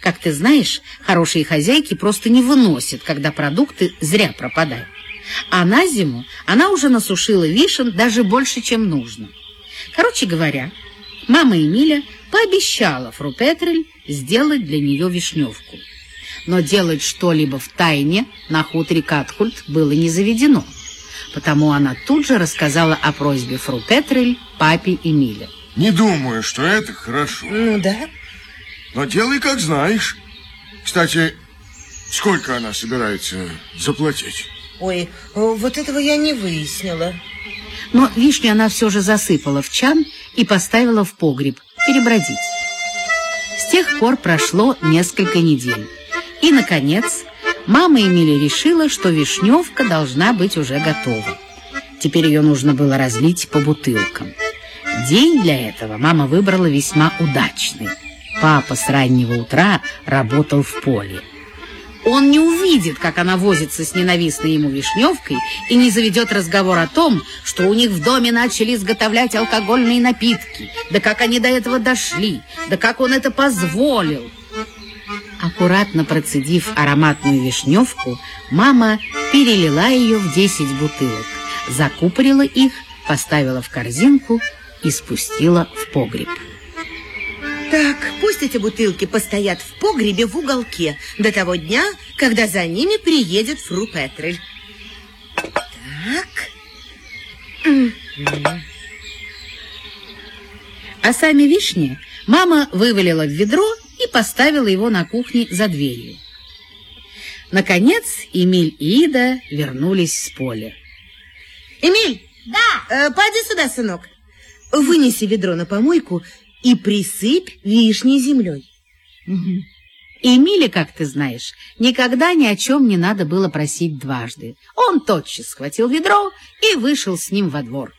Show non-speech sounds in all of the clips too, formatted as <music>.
Как ты знаешь, хорошие хозяйки просто не выносят, когда продукты зря пропадают. А на зиму она уже насушила вишен даже больше, чем нужно. Короче говоря, мама Эмиля пообещала Фру Петрель сделать для нее вишневку. Но делать что-либо в тайне на хуторе Катхульт было не заведено, потому она тут же рассказала о просьбе Фру Петрель папе Эмиля. Не думаю, что это хорошо. Ну да. Но делай, как знаешь. Кстати, сколько она собирается заплатить? Ой, вот этого я не выяснила. Но вишню она все же засыпала в чан и поставила в погреб перебродить. С тех пор прошло несколько недель. И, наконец, мама Эмили решила, что вишневка должна быть уже готова. Теперь ее нужно было разлить по бутылкам. День для этого мама выбрала весьма удачный. Папа с раннего утра работал в поле. Он не увидит, как она возится с ненавистной ему вишневкой и не заведет разговор о том, что у них в доме начали изготовлять алкогольные напитки, да как они до этого дошли, да как он это позволил. Аккуратно процедив ароматную вишневку, мама перелила ее в 10 бутылок, закупорила их, поставила в корзинку и спустила в погреб. Так, пусть эти бутылки постоят в погребе в уголке до того дня, когда за ними приедет Фру Петрель. Так. А сами вишни мама вывалила в ведро и поставила его на кухне за дверью. Наконец Эмиль и Ида вернулись с поля. Эмиль! Да! Э, пойди сюда, сынок. Вынеси ведро на помойку и присыпь вишней землей. Угу. Эмиле, как ты знаешь, никогда ни о чем не надо было просить дважды. Он тотчас схватил ведро и вышел с ним во двор.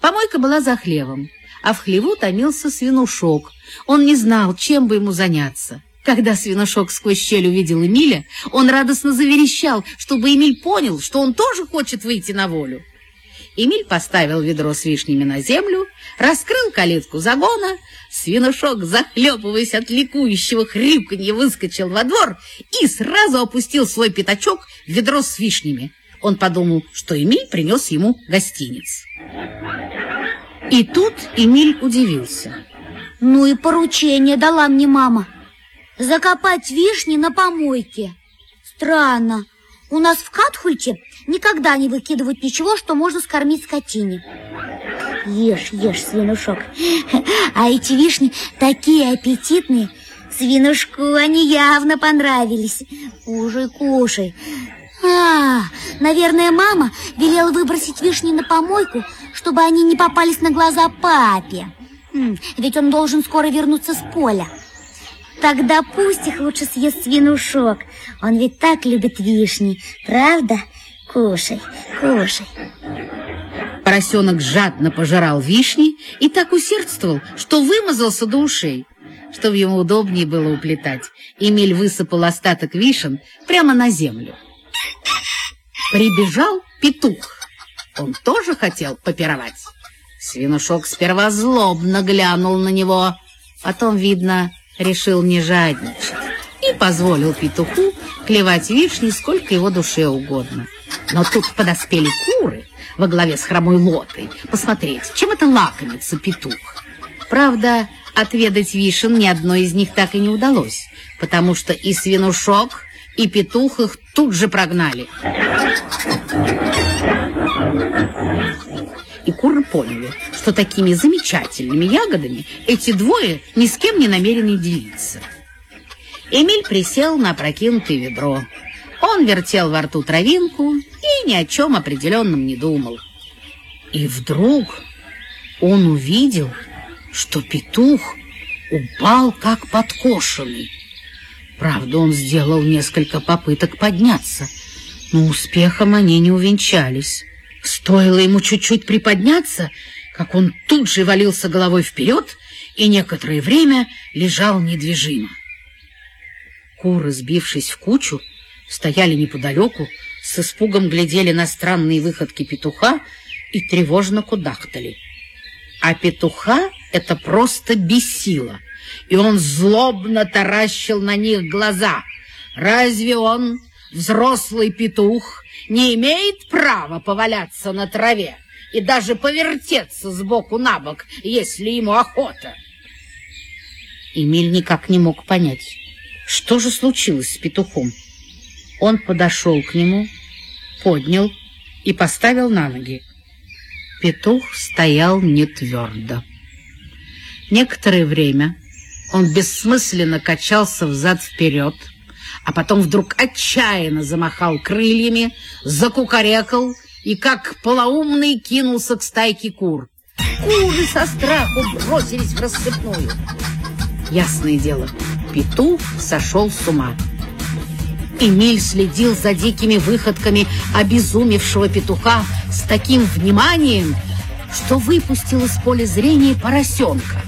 Помойка была за хлевом, а в хлеву томился свинушок. Он не знал, чем бы ему заняться. Когда свинушок сквозь щель увидел Эмиля, он радостно заверещал, чтобы Эмиль понял, что он тоже хочет выйти на волю. Эмиль поставил ведро с вишнями на землю, раскрыл калитку загона, свинушок, захлепываясь от ликующего хрюканья, выскочил во двор и сразу опустил свой пятачок в ведро с вишнями. Он подумал, что Эмиль принес ему гостиниц. И тут Эмиль удивился. Ну и поручение дала мне мама. Закопать вишни на помойке. Странно. У нас в Катхульте никогда не выкидывают ничего, что можно скормить скотине. Ешь, ешь, свинушок. А эти вишни такие аппетитные. Свинушку они явно понравились. Кушай, кушай. А, наверное, мама велела выбросить вишни на помойку, чтобы они не попались на глаза папе. Ведь он должен скоро вернуться с поля. Тогда пусть их лучше съест свинушок. Он ведь так любит вишни, правда? Кушай, кушай. Поросенок жадно пожирал вишни и так усердствовал, что вымазался до ушей. Чтобы ему удобнее было уплетать, Эмиль высыпал остаток вишен прямо на землю. Прибежал петух. Он тоже хотел попировать. Свинушок сперва злобно глянул на него, потом, видно, решил не жадничать и позволил петуху клевать вишни сколько его душе угодно. Но тут подоспели куры во главе с хромой лотой посмотреть, чем это лакомится петух. Правда, отведать вишен ни одной из них так и не удалось, потому что и свинушок, и петух их тут же прогнали. И куры поняли, что такими замечательными ягодами эти двое ни с кем не намерены делиться. Эмиль присел на опрокинутое ведро. Он вертел во рту травинку и ни о чем определенном не думал. И вдруг он увидел, что петух упал как подкошенный. Правда, он сделал несколько попыток подняться, но успехом они не увенчались. Стоило ему чуть-чуть приподняться, как он тут же валился головой вперед и некоторое время лежал недвижимо. Куры, сбившись в кучу, стояли неподалеку, с испугом глядели на странные выходки петуха и тревожно кудахтали. А петуха это просто бесило. и он злобно таращил на них глаза. Разве он, взрослый петух, не имеет права поваляться на траве и даже повертеться сбоку на бок, если ему охота? Эмиль никак не мог понять, что же случилось с петухом. Он подошел к нему, поднял и поставил на ноги. Петух стоял не твердо. Некоторое время он бессмысленно качался взад-вперед, а потом вдруг отчаянно замахал крыльями, закукарекал и, как полоумный, кинулся к стайке кур. Куры со страху бросились в рассыпную. Ясное дело, петух сошел с ума. Эмиль следил за дикими выходками обезумевшего петуха с таким вниманием, что выпустил из поля зрения поросенка.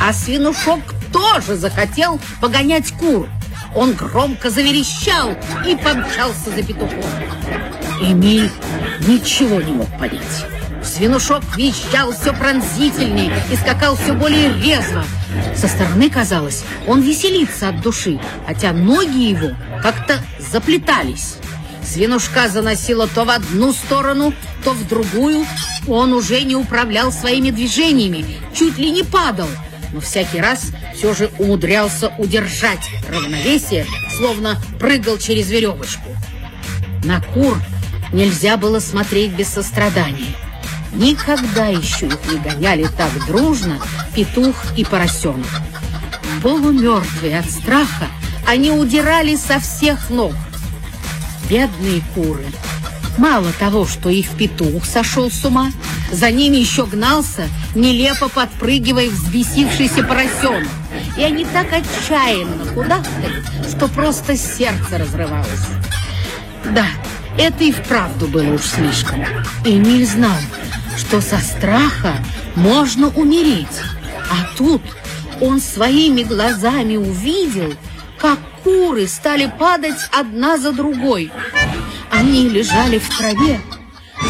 А свинушок тоже захотел погонять кур. Он громко заверещал и помчался за петухом. Эмиль ничего не мог понять. Свинушок вещал все пронзительнее и скакал все более резво. Со стороны казалось, он веселится от души, хотя ноги его как-то заплетались. Свинушка заносила то в одну сторону, то в другую. Он уже не управлял своими движениями, чуть ли не падал, но всякий раз все же умудрялся удержать равновесие, словно прыгал через веревочку. На кур нельзя было смотреть без сострадания. Никогда еще их не гоняли так дружно петух и поросенок. Полумертвые от страха, они удирали со всех ног. Бедные куры. Мало того, что их петух сошел с ума, за ними еще гнался, нелепо подпрыгивая взбесившийся поросенок. И они так отчаянно кудахтали, что просто сердце разрывалось. Да, это и вправду было уж слишком. Эмиль знал, что со страха можно умереть. А тут он своими глазами увидел, как куры стали падать одна за другой. Они лежали в траве,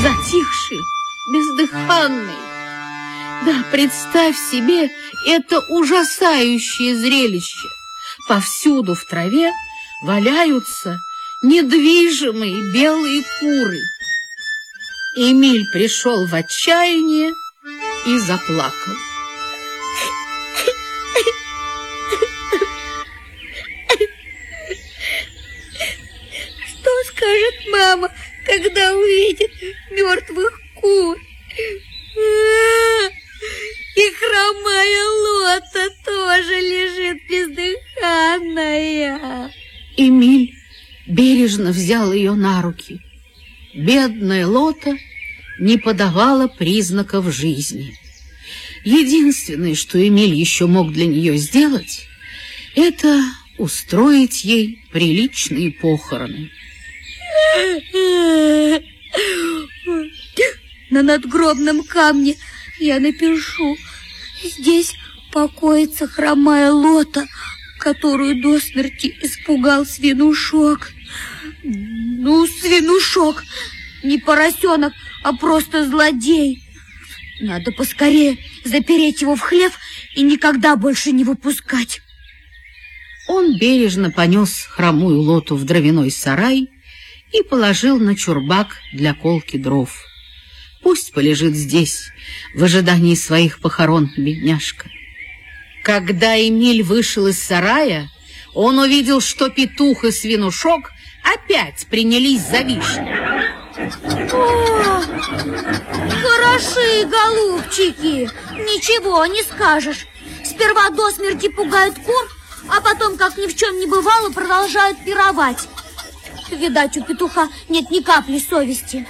затихшие, бездыханные. Да, представь себе это ужасающее зрелище. Повсюду в траве валяются недвижимые белые куры. Эмиль пришел в отчаяние и заплакал. Скажет мама, когда увидит мертвых кур? И хромая лота тоже лежит бездыханная. Эмиль бережно взял ее на руки. Бедная лота не подавала признаков жизни. Единственное, что Эмиль еще мог для нее сделать, это устроить ей приличные похороны. На надгробном камне я напишу. Здесь покоится хромая лота, которую до смерти испугал свинушок. Ну, свинушок, не поросенок, а просто злодей. Надо поскорее запереть его в хлев и никогда больше не выпускать. Он бережно понес хромую лоту в дровяной сарай и положил на чурбак для колки дров. Пусть полежит здесь, в ожидании своих похорон, бедняжка. Когда Эмиль вышел из сарая, он увидел, что петух и свинушок опять принялись за вишни. О, хороши, голубчики, ничего не скажешь. Сперва до смерти пугают кур, а потом, как ни в чем не бывало, продолжают пировать. Видать, у петуха нет ни капли совести.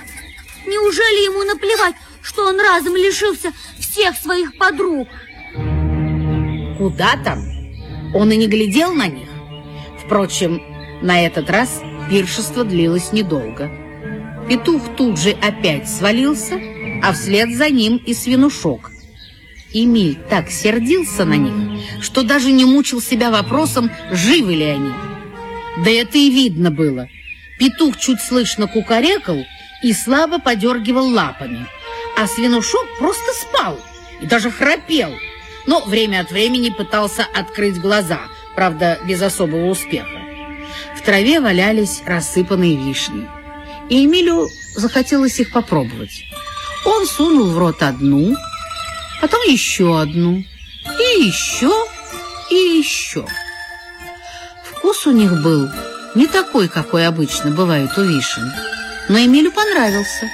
Неужели ему наплевать, что он разом лишился всех своих подруг? Куда там? Он и не глядел на них. Впрочем, на этот раз пиршество длилось недолго. Петух тут же опять свалился, а вслед за ним и свинушок. Эмиль так сердился на них, что даже не мучил себя вопросом, живы ли они. Да это и видно было. Петух чуть слышно кукарекал и слабо подергивал лапами, а свинушок просто спал и даже храпел. но время от времени пытался открыть глаза, правда, без особого успеха. В траве валялись рассыпанные вишни, и Эмилю захотелось их попробовать. Он сунул в рот одну, потом еще одну, и еще, и еще. Вкус у них был не такой, какой обычно бывает у вишен, но Эмилю понравился.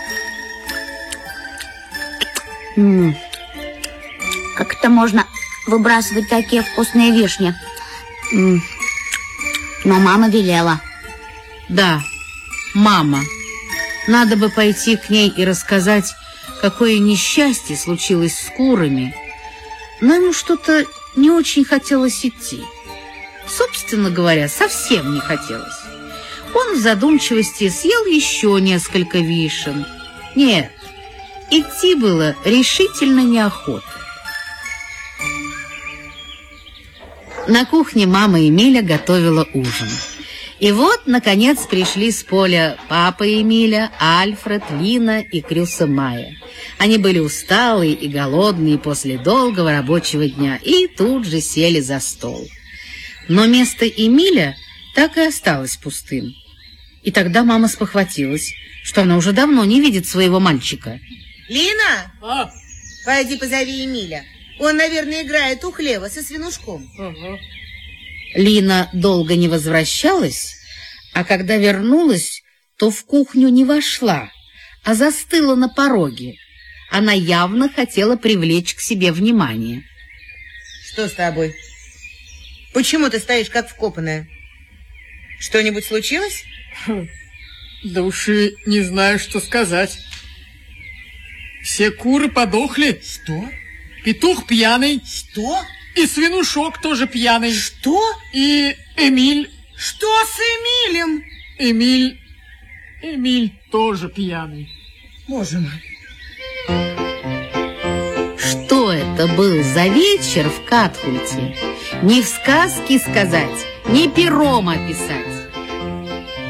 М -м. Как это можно выбрасывать такие вкусные вишни? М. Но мама велела. Да, мама. Надо бы пойти к ней и рассказать, какое несчастье случилось с курами. Но ему что-то не очень хотелось идти. Собственно говоря, совсем не хотелось. Он в задумчивости съел еще несколько вишен. Нет, идти было решительно неохота. На кухне мама Эмиля готовила ужин. И вот, наконец, пришли с поля папа Эмиля, Альфред, Лина и Крюса Майя. Они были усталые и голодные после долгого рабочего дня и тут же сели за стол. Но место Эмиля так и осталось пустым. И тогда мама спохватилась, что она уже давно не видит своего мальчика. Лина, А, пойди позови Эмиля. Он, наверное, играет у хлева со свинушком. ага. Лина долго не возвращалась, а когда вернулась, то в кухню не вошла, а застыла на пороге. Она явно хотела привлечь к себе внимание. Что с тобой? Почему ты стоишь как вкопанная? Что-нибудь случилось? <laughs> Да уж и не знаю, что сказать. Все куры подохли, Что? петух пьяный, Что? и свинушок тоже пьяный, Что? и Эмиль, Что с Эмилем? Эмиль, Эмиль тоже пьяный. Боже мой. Это был за вечер в Катхульте? Ни в сказке сказать, ни пером описать.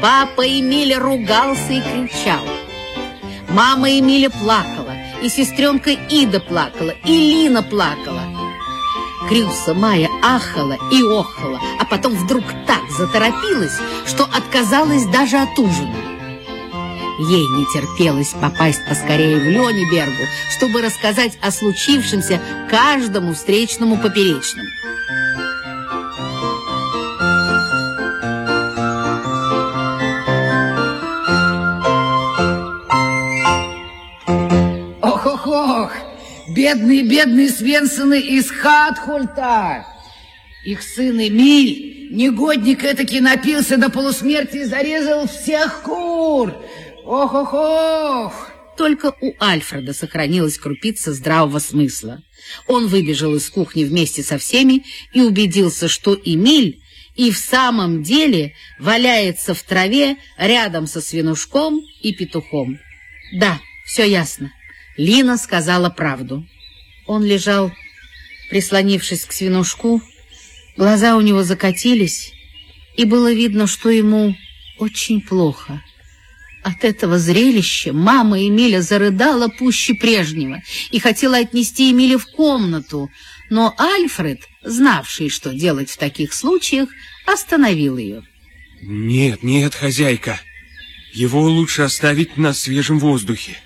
Папа Эмиля ругался и кричал. Мама Эмиля плакала, и сестренка Ида плакала, и Лина плакала. Крюса Майя ахала и охала, а потом вдруг так заторопилась, что отказалась даже от ужина. Ей не терпелось попасть поскорее в Лёнебергу, чтобы рассказать о случившемся каждому встречному поперечному. Ох-ох-ох! Бедные-бедные Свенсоны из Хатхульта! Их сын Эмиль, негодник этакий, напился до полусмерти и зарезал всех кур! Ох-ох-ох! Только у Альфреда сохранилась крупица здравого смысла. Он выбежал из кухни вместе со всеми и убедился, что Эмиль и в самом деле валяется в траве рядом со свинушком и петухом. Да, все ясно. Лина сказала правду. Он лежал, прислонившись к свинушку, глаза у него закатились, и было видно, что ему очень плохо. От этого зрелища мама Эмиля зарыдала пуще прежнего и хотела отнести Эмиля в комнату, но Альфред, знавший, что делать в таких случаях, остановил ее. Нет, нет, хозяйка. Его лучше оставить на свежем воздухе.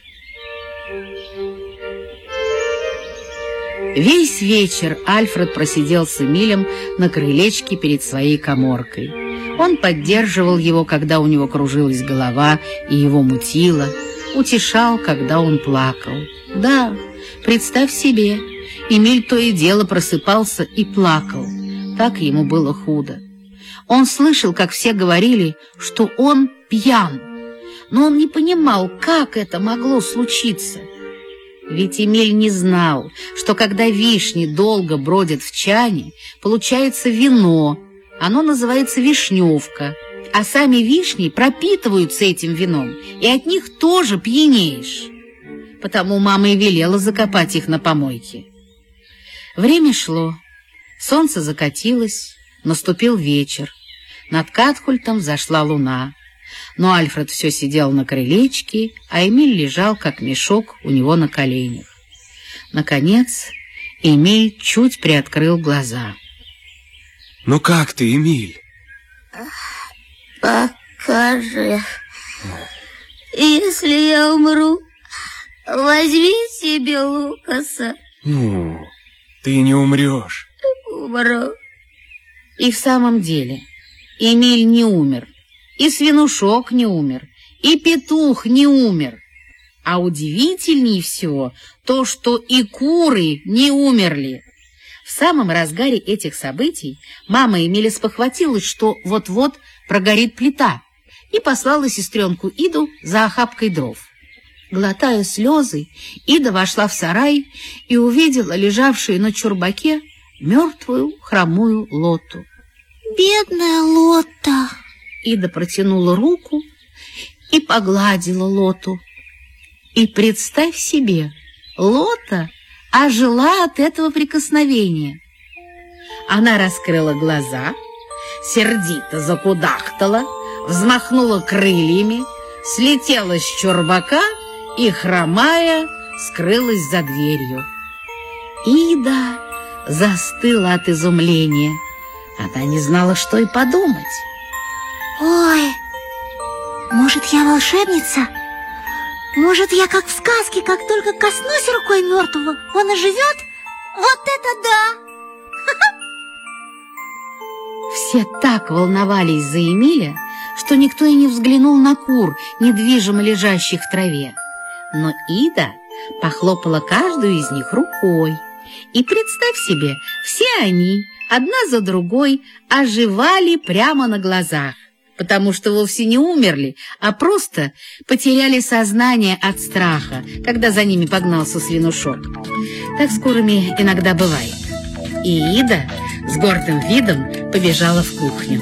Весь вечер Альфред просидел с Эмилем на крылечке перед своей коморкой. Он поддерживал его, когда у него кружилась голова и его мутило, утешал, когда он плакал. Да, представь себе, Эмиль то и дело просыпался и плакал. Так ему было худо. Он слышал, как все говорили, что он пьян, но он не понимал, как это могло случиться. Ведь Эмиль не знал, что когда вишни долго бродят в чане, получается вино. Оно называется вишневка. А сами вишни пропитываются этим вином, и от них тоже пьянеешь. Потому мама и велела закопать их на помойке. Время шло. Солнце закатилось, наступил вечер. Над Катхультом зашла луна. Но Альфред все сидел на крылечке, а Эмиль лежал, как мешок, у него на коленях. Наконец, Эмиль чуть приоткрыл глаза. Ну как ты, Эмиль? Покажи. Если я умру, возьми себе Лукаса. Ну, ты не умрешь. Умру. И в самом деле Эмиль не умер, и свинушок не умер, и петух не умер. А удивительнее всего то, что и куры не умерли. В самом разгаре этих событий мама Эмиля спохватилась, что вот-вот прогорит плита, и послала сестренку Иду за охапкой дров. Глотая слезы, Ида вошла в сарай и увидела лежавшую на чурбаке мертвую хромую лоту. Бедная Лота. Ида протянула руку и погладила лоту. И представь себе, лота ожила от этого прикосновения. Она раскрыла глаза, сердито закудахтала, взмахнула крыльями, слетела с чурбака и, хромая, скрылась за дверью. Ида застыла от изумления. Она не знала, что и подумать. Ой, может, я волшебница? Может, я как в сказке, как только коснусь рукой мертвого, он оживет? Вот это да! <laughs> Все так волновались за Эмиля, что никто и не взглянул на кур, недвижимо лежащих в траве. Но Ида похлопала каждую из них рукой. И представь себе, все они, одна за другой, оживали прямо на глазах, потому что вовсе не умерли, а просто потеряли сознание от страха, когда за ними погнался свинушок. Так скорыми иногда бывает. И Ида с гордым видом побежала в кухню.